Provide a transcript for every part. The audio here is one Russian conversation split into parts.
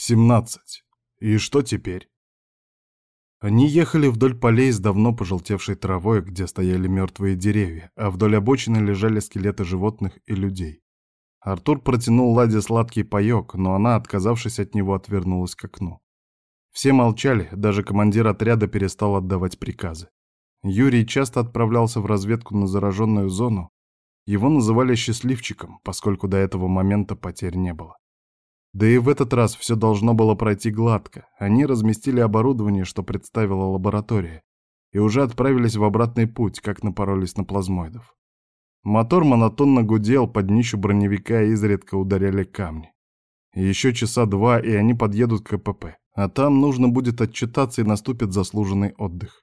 Семнадцать. И что теперь? Они ехали вдоль полей с давно пожелтевшей травой, где стояли мертвые деревья, а вдоль обочины лежали скелеты животных и людей. Артур протянул Ладе сладкий паёк, но она, отказавшись от него, отвернулась к окну. Все молчали, даже командир отряда перестал отдавать приказы. Юрий часто отправлялся в разведку на зараженную зону. Его называли счастливчиком, поскольку до этого момента потерь не было. Да и в этот раз все должно было пройти гладко. Они разместили оборудование, что представила лаборатория, и уже отправились в обратный путь, как напоролись на плазмоидов. Мотор монотонно гудел, под днищу броневика изредка ударяли камни. Еще часа два, и они подъедут к КПП, а там нужно будет отчитаться и наступит заслуженный отдых.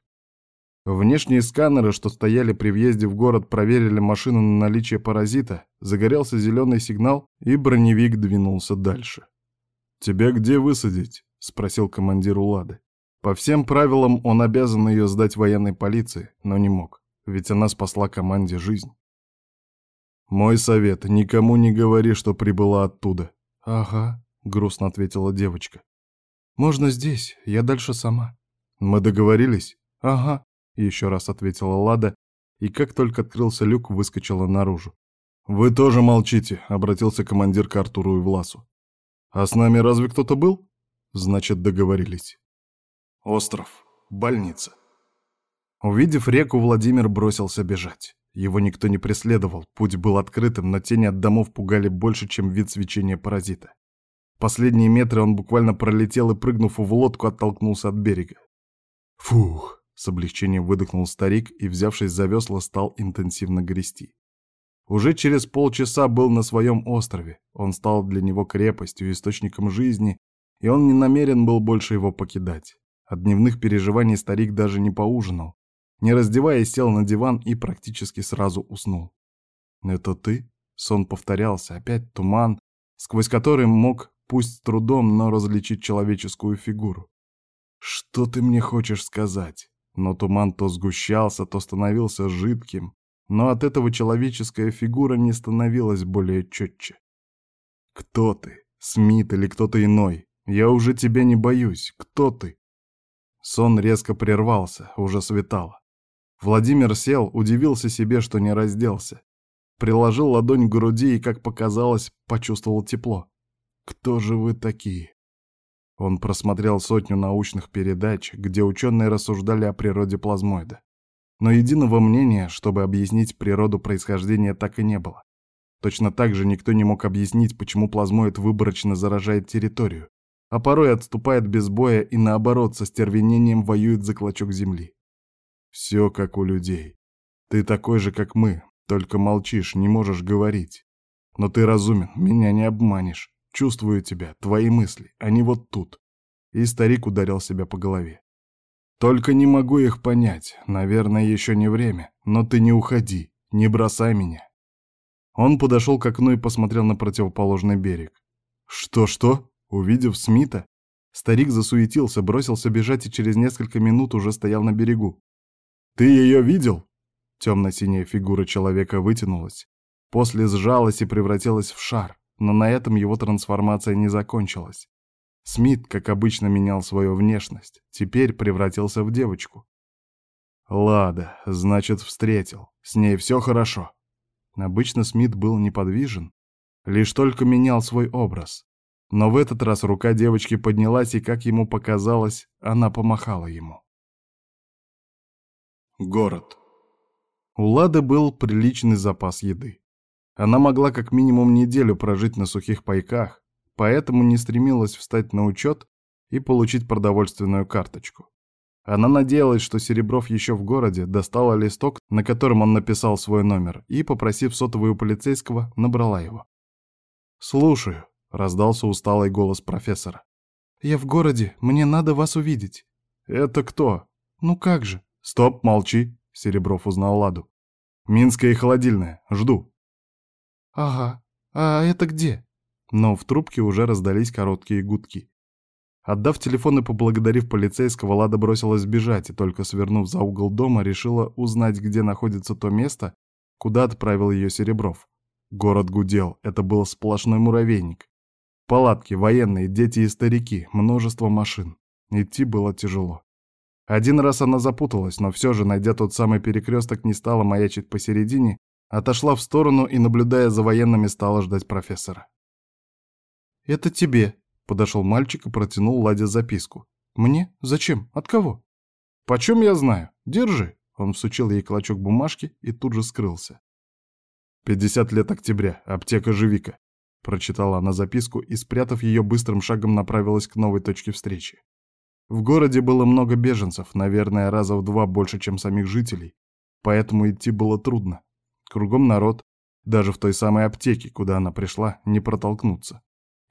Внешние сканеры, что стояли при въезде в город, проверили машину на наличие паразита, загорелся зеленый сигнал, и броневик двинулся дальше. «Тебя где высадить?» — спросил командир Улады. По всем правилам он обязан ее сдать военной полиции, но не мог, ведь она спасла команде жизнь. «Мой совет — никому не говори, что прибыла оттуда». «Ага», — грустно ответила девочка. «Можно здесь, я дальше сама». «Мы договорились?» «Ага», — еще раз ответила Лада, и как только открылся люк, выскочила наружу. «Вы тоже молчите», — обратился командир к Артуру и Власу. «А с нами разве кто-то был?» «Значит, договорились». Остров. Больница. Увидев реку, Владимир бросился бежать. Его никто не преследовал, путь был открытым, но тени от домов пугали больше, чем вид свечения паразита. Последние метры он буквально пролетел и, прыгнув в лодку, оттолкнулся от берега. Фух! С облегчением выдохнул старик и, взявшись за весла, стал интенсивно грести. Уже через полчаса был на своем острове. Он стал для него крепостью, источником жизни, и он не намерен был больше его покидать. От дневных переживаний старик даже не поужинал. Не раздеваясь, сел на диван и практически сразу уснул. «Это ты?» — сон повторялся, опять туман, сквозь который мог, пусть с трудом, но различить человеческую фигуру. «Что ты мне хочешь сказать?» Но туман то сгущался, то становился жидким, но от этого человеческая фигура не становилась более четче. «Кто ты? Смит или кто-то иной? Я уже тебя не боюсь. Кто ты?» Сон резко прервался, уже светало. Владимир сел, удивился себе, что не разделся. Приложил ладонь к груди и, как показалось, почувствовал тепло. «Кто же вы такие?» Он просмотрел сотню научных передач, где ученые рассуждали о природе плазмоида. Но единого мнения, чтобы объяснить природу происхождения, так и не было. Точно так же никто не мог объяснить, почему плазмоид выборочно заражает территорию, а порой отступает без боя и наоборот со стервенением воюет за клочок земли. Все как у людей. Ты такой же, как мы, только молчишь, не можешь говорить. Но ты разумен, меня не обманешь. Чувствую тебя, твои мысли, они вот тут. И старик ударил себя по голове. Только не могу их понять. Наверное, еще не время. Но ты не уходи, не бросай меня. Он подошел к окну и посмотрел на противоположный берег. Что-что? Увидев Смита, старик засуетился, бросился бежать и через несколько минут уже стоял на берегу. «Ты ее видел?» Темно-синяя фигура человека вытянулась, после сжалась и превратилась в шар но на этом его трансформация не закончилась. Смит, как обычно, менял свою внешность, теперь превратился в девочку. Лада, значит, встретил. С ней все хорошо. Обычно Смит был неподвижен, лишь только менял свой образ. Но в этот раз рука девочки поднялась, и, как ему показалось, она помахала ему. Город. У Лады был приличный запас еды. Она могла как минимум неделю прожить на сухих пайках, поэтому не стремилась встать на учет и получить продовольственную карточку. Она надеялась, что Серебров еще в городе достала листок, на котором он написал свой номер, и, попросив сотовую полицейского, набрала его. «Слушаю», — раздался усталый голос профессора. «Я в городе, мне надо вас увидеть». «Это кто?» «Ну как же?» «Стоп, молчи», — Серебров узнал Ладу. «Минская и холодильная, жду». «Ага. А это где?» Но в трубке уже раздались короткие гудки. Отдав телефон и поблагодарив полицейского, Лада бросилась бежать и, только свернув за угол дома, решила узнать, где находится то место, куда отправил ее Серебров. Город гудел, это был сплошной муравейник. Палатки, военные, дети и старики, множество машин. Идти было тяжело. Один раз она запуталась, но все же, найдя тот самый перекресток, не стала маячить посередине, отошла в сторону и, наблюдая за военными, стала ждать профессора. «Это тебе», — подошел мальчик и протянул Ладе записку. «Мне? Зачем? От кого?» «Почем я знаю? Держи!» Он всучил ей клочок бумажки и тут же скрылся. «Пятьдесят лет октября. Аптека Живика», — прочитала она записку и, спрятав ее, быстрым шагом направилась к новой точке встречи. В городе было много беженцев, наверное, раза в два больше, чем самих жителей, поэтому идти было трудно. Кругом народ, даже в той самой аптеке, куда она пришла, не протолкнуться.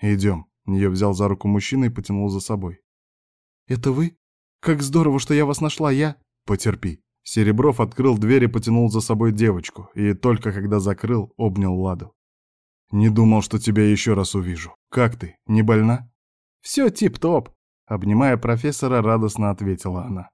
«Идем», — ее взял за руку мужчина и потянул за собой. «Это вы? Как здорово, что я вас нашла, я...» «Потерпи». Серебров открыл дверь и потянул за собой девочку, и только когда закрыл, обнял Ладу. «Не думал, что тебя еще раз увижу. Как ты, не больна?» «Все тип-топ», — обнимая профессора, радостно ответила она.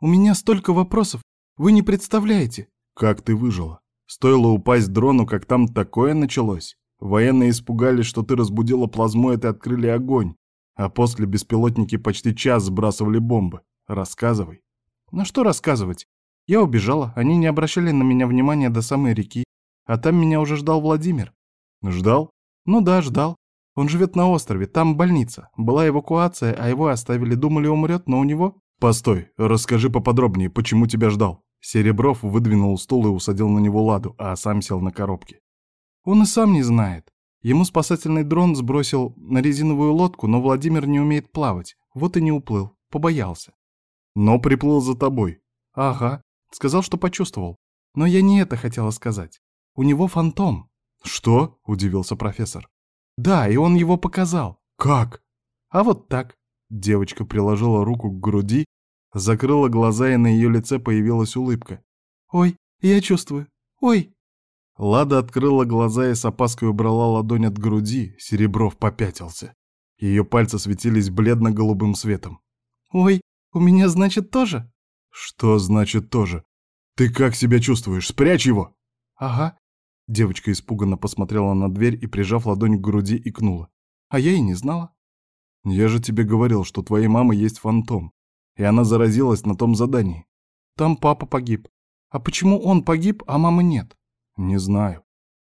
«У меня столько вопросов, вы не представляете». «Как ты выжила? Стоило упасть дрону, как там такое началось. Военные испугались, что ты разбудила плазмоид и открыли огонь, а после беспилотники почти час сбрасывали бомбы. Рассказывай». «Ну что рассказывать? Я убежала, они не обращали на меня внимания до самой реки, а там меня уже ждал Владимир. Ждал? Ну да, ждал. Он живет на острове, там больница. Была эвакуация, а его оставили, думали, умрет, но у него... Постой, расскажи поподробнее, почему тебя ждал? Серебров выдвинул стул и усадил на него ладу, а сам сел на коробке. Он и сам не знает. Ему спасательный дрон сбросил на резиновую лодку, но Владимир не умеет плавать, вот и не уплыл, побоялся. Но приплыл за тобой. Ага, Сказал, что почувствовал. Но я не это хотела сказать. У него фантом. Что? Удивился профессор. Да, и он его показал. Как? А вот так. Девочка приложила руку к груди, закрыла глаза, и на ее лице появилась улыбка. Ой, я чувствую. Ой. Лада открыла глаза и с опаской убрала ладонь от груди, Серебров попятился. Ее пальцы светились бледно-голубым светом. «Ой, у меня, значит, тоже?» «Что значит тоже? Ты как себя чувствуешь? Спрячь его!» «Ага». Девочка испуганно посмотрела на дверь и, прижав ладонь к груди, икнула. «А я и не знала». «Я же тебе говорил, что твоей мамы есть фантом, и она заразилась на том задании. Там папа погиб. А почему он погиб, а мамы нет?» «Не знаю.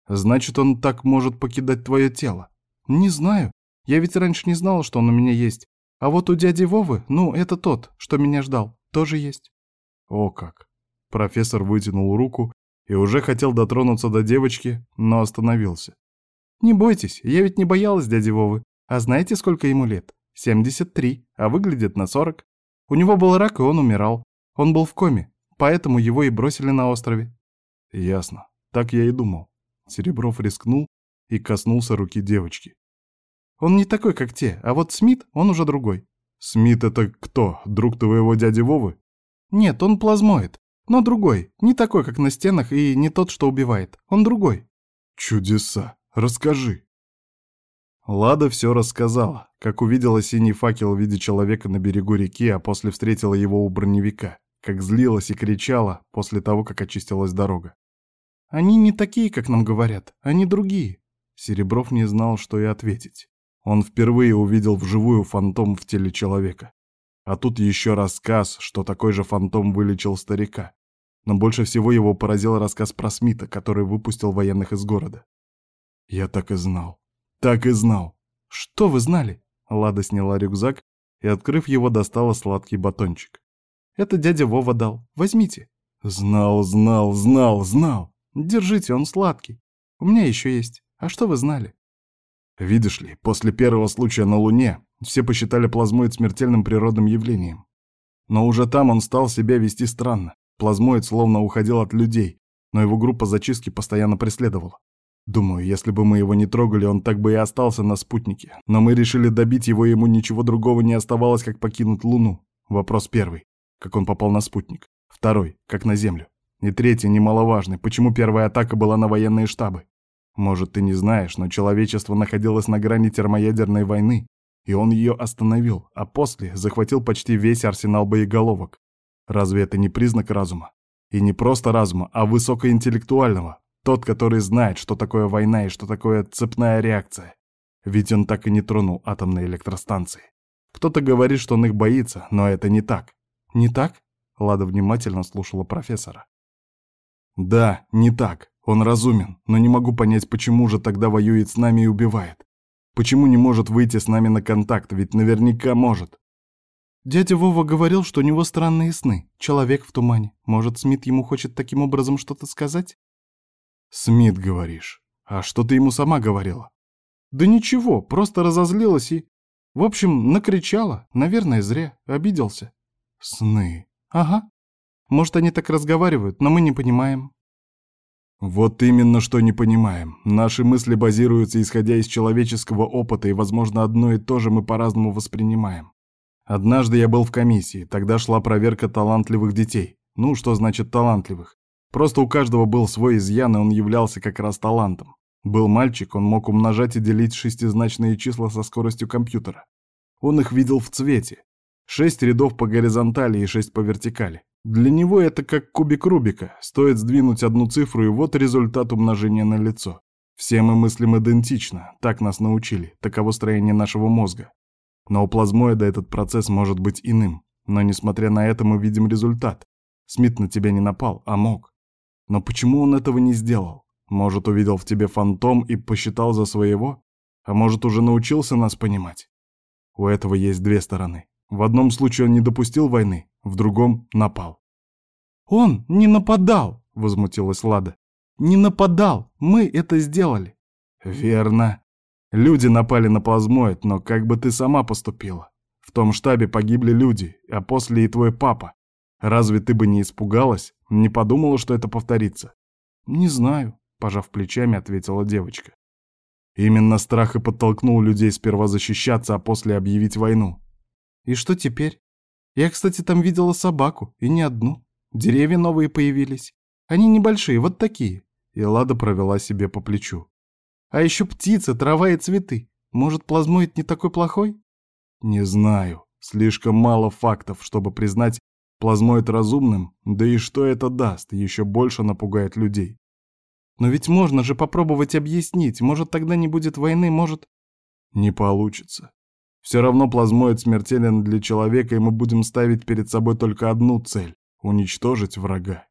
Значит, он так может покидать твое тело?» «Не знаю. Я ведь раньше не знала, что он у меня есть. А вот у дяди Вовы, ну, это тот, что меня ждал, тоже есть». О как! Профессор вытянул руку и уже хотел дотронуться до девочки, но остановился. «Не бойтесь, я ведь не боялась дяди Вовы. А знаете, сколько ему лет? 73, а выглядит на 40. У него был рак, и он умирал. Он был в коме, поэтому его и бросили на острове». «Ясно. Так я и думал». Серебров рискнул и коснулся руки девочки. «Он не такой, как те, а вот Смит, он уже другой». «Смит — это кто? Друг твоего дяди Вовы?» Нет, он плазмоид, но другой, не такой, как на стенах, и не тот, что убивает. Он другой. Чудеса. Расскажи. Лада все рассказала, как увидела синий факел в виде человека на берегу реки, а после встретила его у броневика, как злилась и кричала после того, как очистилась дорога. «Они не такие, как нам говорят, они другие». Серебров не знал, что и ответить. Он впервые увидел вживую фантом в теле человека. А тут еще рассказ, что такой же фантом вылечил старика. Но больше всего его поразил рассказ про Смита, который выпустил военных из города. Я так и знал. Так и знал. Что вы знали? Лада сняла рюкзак и, открыв его, достала сладкий батончик. Это дядя Вова дал. Возьмите. Знал, знал, знал, знал. Держите, он сладкий. У меня еще есть. А что вы знали? Видишь ли, после первого случая на Луне все посчитали плазмоид смертельным природным явлением. Но уже там он стал себя вести странно. Плазмоид словно уходил от людей, но его группа зачистки постоянно преследовала. Думаю, если бы мы его не трогали, он так бы и остался на спутнике. Но мы решили добить его, ему ничего другого не оставалось, как покинуть Луну. Вопрос первый. Как он попал на спутник? Второй. Как на Землю? И третий, немаловажный. Почему первая атака была на военные штабы? Может, ты не знаешь, но человечество находилось на грани термоядерной войны, и он ее остановил, а после захватил почти весь арсенал боеголовок. Разве это не признак разума? И не просто разума, а высокоинтеллектуального. Тот, который знает, что такое война и что такое цепная реакция. Ведь он так и не тронул атомные электростанции. Кто-то говорит, что он их боится, но это не так. Не так? Лада внимательно слушала профессора. Да, не так. Он разумен, но не могу понять, почему же тогда воюет с нами и убивает. Почему не может выйти с нами на контакт, ведь наверняка может. Дядя Вова говорил, что у него странные сны. Человек в тумане. Может, Смит ему хочет таким образом что-то сказать? Смит, говоришь. А что ты ему сама говорила? Да ничего, просто разозлилась и... В общем, накричала. Наверное, зря. Обиделся. Сны. Ага. Может, они так разговаривают, но мы не понимаем. Вот именно что не понимаем. Наши мысли базируются исходя из человеческого опыта, и, возможно, одно и то же мы по-разному воспринимаем. Однажды я был в комиссии, тогда шла проверка талантливых детей. Ну, что значит талантливых? Просто у каждого был свой изъян, и он являлся как раз талантом. Был мальчик, он мог умножать и делить шестизначные числа со скоростью компьютера. Он их видел в цвете. Шесть рядов по горизонтали и шесть по вертикали. Для него это как кубик Рубика. Стоит сдвинуть одну цифру, и вот результат умножения на лицо. Все мы мыслим идентично, так нас научили, таково строение нашего мозга. Но у плазмоида этот процесс может быть иным. Но несмотря на это мы видим результат. Смит на тебя не напал, а мог. Но почему он этого не сделал? Может, увидел в тебе фантом и посчитал за своего? А может, уже научился нас понимать? У этого есть две стороны. В одном случае он не допустил войны, в другом — напал. «Он не нападал!» — возмутилась Лада. «Не нападал! Мы это сделали!» «Верно. Люди напали на плазмоид, но как бы ты сама поступила? В том штабе погибли люди, а после и твой папа. Разве ты бы не испугалась, не подумала, что это повторится? Не знаю, пожав плечами, ответила девочка. Именно страх и подтолкнул людей сперва защищаться, а после объявить войну. И что теперь? Я, кстати, там видела собаку, и не одну. Деревья новые появились. Они небольшие, вот такие. И Лада провела себе по плечу. А еще птицы, трава и цветы. Может, плазмоид не такой плохой? Не знаю. Слишком мало фактов, чтобы признать плазмоид разумным. Да и что это даст, еще больше напугает людей. Но ведь можно же попробовать объяснить. Может, тогда не будет войны, может... Не получится. Все равно плазмоид смертелен для человека, и мы будем ставить перед собой только одну цель — уничтожить врага.